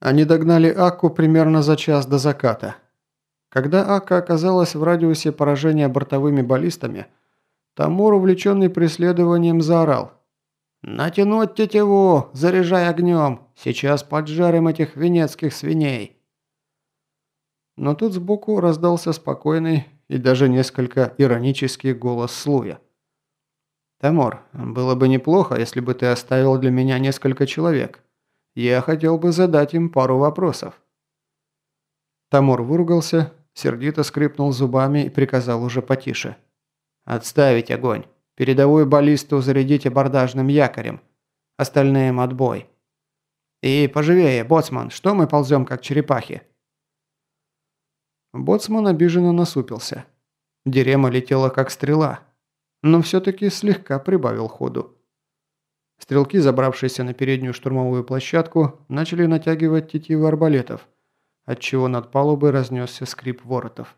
Они догнали Акку примерно за час до заката. Когда Акка оказалась в радиусе поражения бортовыми баллистами, Тамур, увлеченный преследованием, заорал. «Натянуть тетиву! Заряжай огнем! Сейчас поджарим этих венецких свиней!» Но тут сбоку раздался спокойный и даже несколько иронический голос Слуя. «Тамор, было бы неплохо, если бы ты оставил для меня несколько человек. Я хотел бы задать им пару вопросов». Тамор выругался, сердито скрипнул зубами и приказал уже потише. «Отставить огонь. Передовую баллисту зарядить абордажным якорем. Остальным отбой. И поживее, боцман, что мы ползем как черепахи?» Боцман обиженно насупился. Дерема летела как стрела, но все-таки слегка прибавил ходу. Стрелки, забравшиеся на переднюю штурмовую площадку, начали натягивать тетивы арбалетов, отчего над палубой разнесся скрип воротов.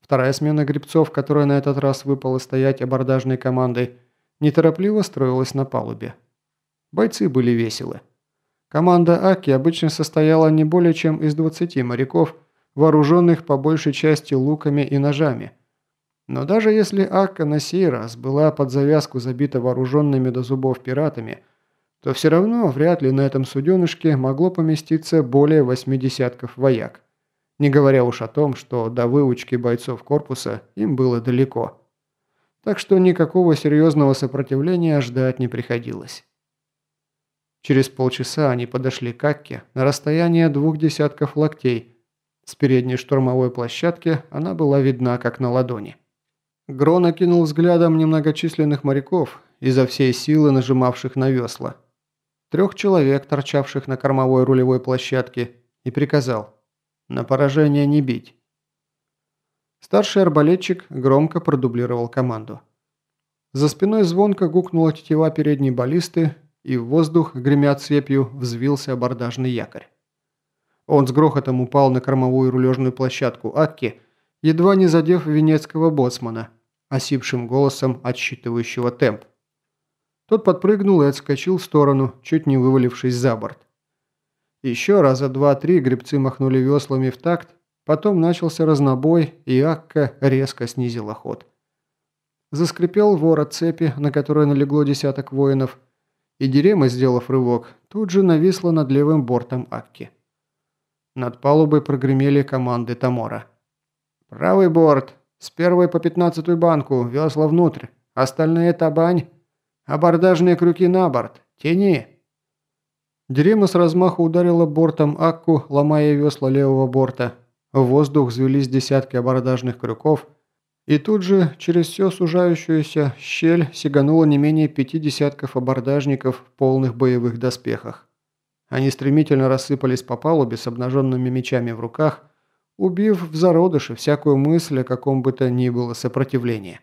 Вторая смена грибцов, которая на этот раз выпала стоять абордажной командой, неторопливо строилась на палубе. Бойцы были веселы. Команда Аки обычно состояла не более чем из 20 моряков, вооруженных по большей части луками и ножами – но даже если Акка на сей раз была под завязку забита вооруженными до зубов пиратами, то все равно вряд ли на этом суденышке могло поместиться более восьми десятков вояк. Не говоря уж о том, что до выучки бойцов корпуса им было далеко. Так что никакого серьезного сопротивления ждать не приходилось. Через полчаса они подошли к Акке на расстояние двух десятков локтей. С передней штурмовой площадки она была видна как на ладони. Грон окинул взглядом немногочисленных моряков, изо всей силы нажимавших на весла. Трех человек, торчавших на кормовой рулевой площадке, и приказал «На поражение не бить». Старший арбалетчик громко продублировал команду. За спиной звонко гукнула тетива передней баллисты, и в воздух, гремя цепью, взвился абордажный якорь. Он с грохотом упал на кормовую рулежную площадку Акки, едва не задев венецкого боцмана, осипшим голосом отсчитывающего темп. Тот подпрыгнул и отскочил в сторону, чуть не вывалившись за борт. Еще раза два-три гребцы махнули веслами в такт, потом начался разнобой, и Акка резко снизила ход. Заскрипел ворот цепи, на которой налегло десяток воинов, и Дерема, сделав рывок, тут же нависла над левым бортом Акки. Над палубой прогремели команды Тамора. «Правый борт! С первой по пятнадцатую банку, весла внутрь. Остальные табань. Абордажные крюки на борт. Тяни!» Дерема с размаху ударила бортом Акку, ломая весла левого борта. В воздух взвелись десятки абордажных крюков, и тут же через все сужающуюся щель сигануло не менее пяти десятков абордажников в полных боевых доспехах. Они стремительно рассыпались по палубе с обнаженными мечами в руках – убив в зародыше всякую мысль о каком бы то ни было сопротивлении.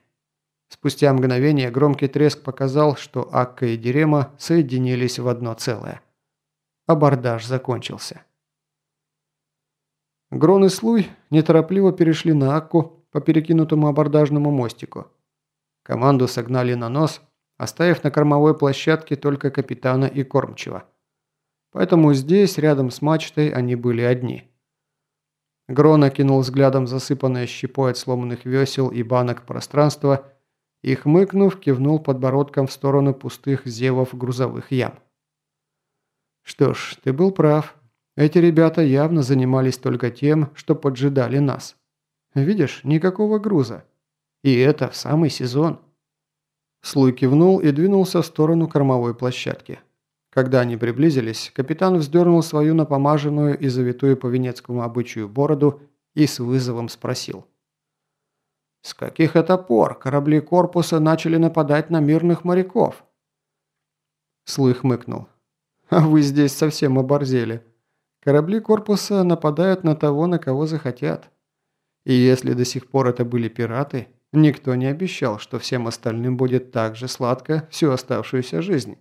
Спустя мгновение громкий треск показал, что Акка и Дерема соединились в одно целое. Абордаж закончился. Грон и Слуй неторопливо перешли на Акку по перекинутому абордажному мостику. Команду согнали на нос, оставив на кормовой площадке только капитана и кормчего. Поэтому здесь, рядом с мачтой, они были одни – Грон окинул взглядом засыпанное щепой от сломанных весел и банок пространство и, хмыкнув, кивнул подбородком в сторону пустых зевов грузовых ям. «Что ж, ты был прав. Эти ребята явно занимались только тем, что поджидали нас. Видишь, никакого груза. И это в самый сезон». Слуй кивнул и двинулся в сторону кормовой площадки. Когда они приблизились, капитан вздернул свою напомаженную и завитую по венецкому обычаю бороду и с вызовом спросил. «С каких это пор корабли корпуса начали нападать на мирных моряков?» Слуй хмыкнул. «А вы здесь совсем оборзели. Корабли корпуса нападают на того, на кого захотят. И если до сих пор это были пираты, никто не обещал, что всем остальным будет так же сладко всю оставшуюся жизнь».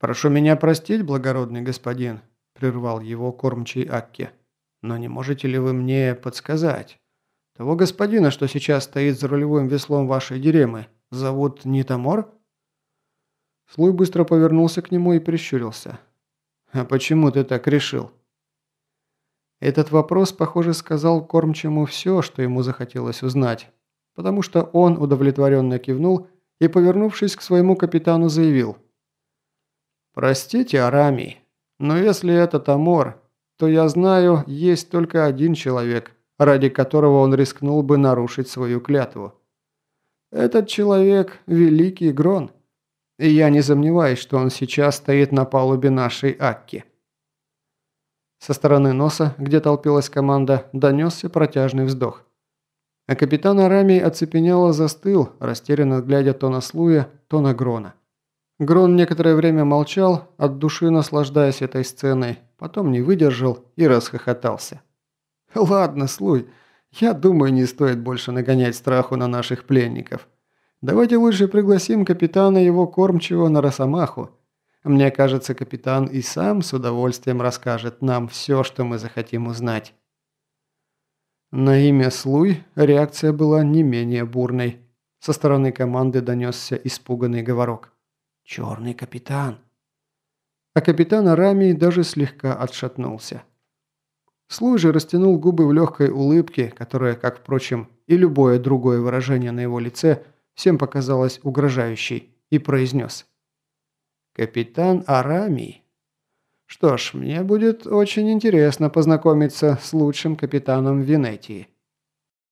«Прошу меня простить, благородный господин», – прервал его кормчий Акки. «Но не можете ли вы мне подсказать? Того господина, что сейчас стоит за рулевым веслом вашей деремы, зовут Нитамор?» Слуй быстро повернулся к нему и прищурился. «А почему ты так решил?» Этот вопрос, похоже, сказал кормчему все, что ему захотелось узнать, потому что он удовлетворенно кивнул и, повернувшись к своему капитану, заявил. «Простите, Арамий, но если это Тамор, то я знаю, есть только один человек, ради которого он рискнул бы нарушить свою клятву. Этот человек – Великий Грон, и я не сомневаюсь, что он сейчас стоит на палубе нашей Акки». Со стороны носа, где толпилась команда, донесся протяжный вздох. А капитан Арамий оцепенело застыл, растерянно глядя то на Слуя, то на Грона. Грон некоторое время молчал, от души наслаждаясь этой сценой, потом не выдержал и расхохотался. «Ладно, Слуй, я думаю, не стоит больше нагонять страху на наших пленников. Давайте лучше пригласим капитана его кормчего на Росомаху. Мне кажется, капитан и сам с удовольствием расскажет нам все, что мы захотим узнать». На имя Слуй реакция была не менее бурной. Со стороны команды донесся испуганный говорок. «Черный капитан». А капитан Арамий даже слегка отшатнулся. Слуй же растянул губы в легкой улыбке, которая, как, впрочем, и любое другое выражение на его лице, всем показалось угрожающей, и произнес. «Капитан Арамий. Что ж, мне будет очень интересно познакомиться с лучшим капитаном Венетии».